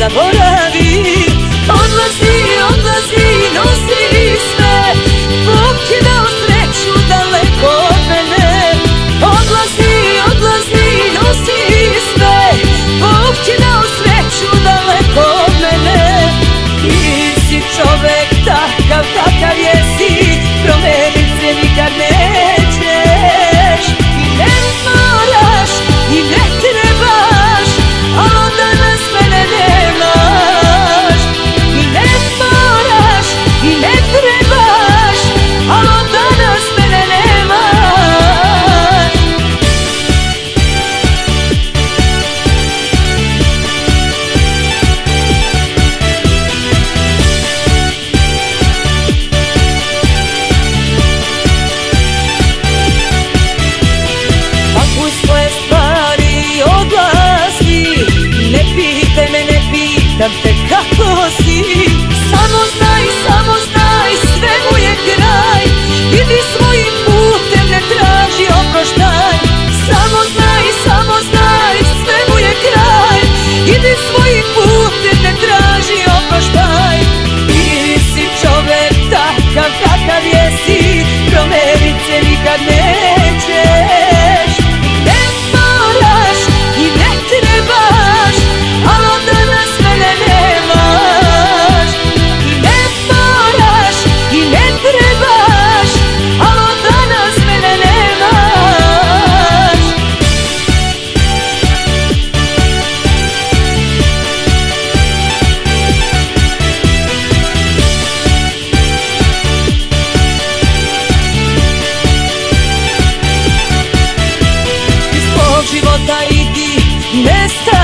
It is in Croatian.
sabor života idi, nestaj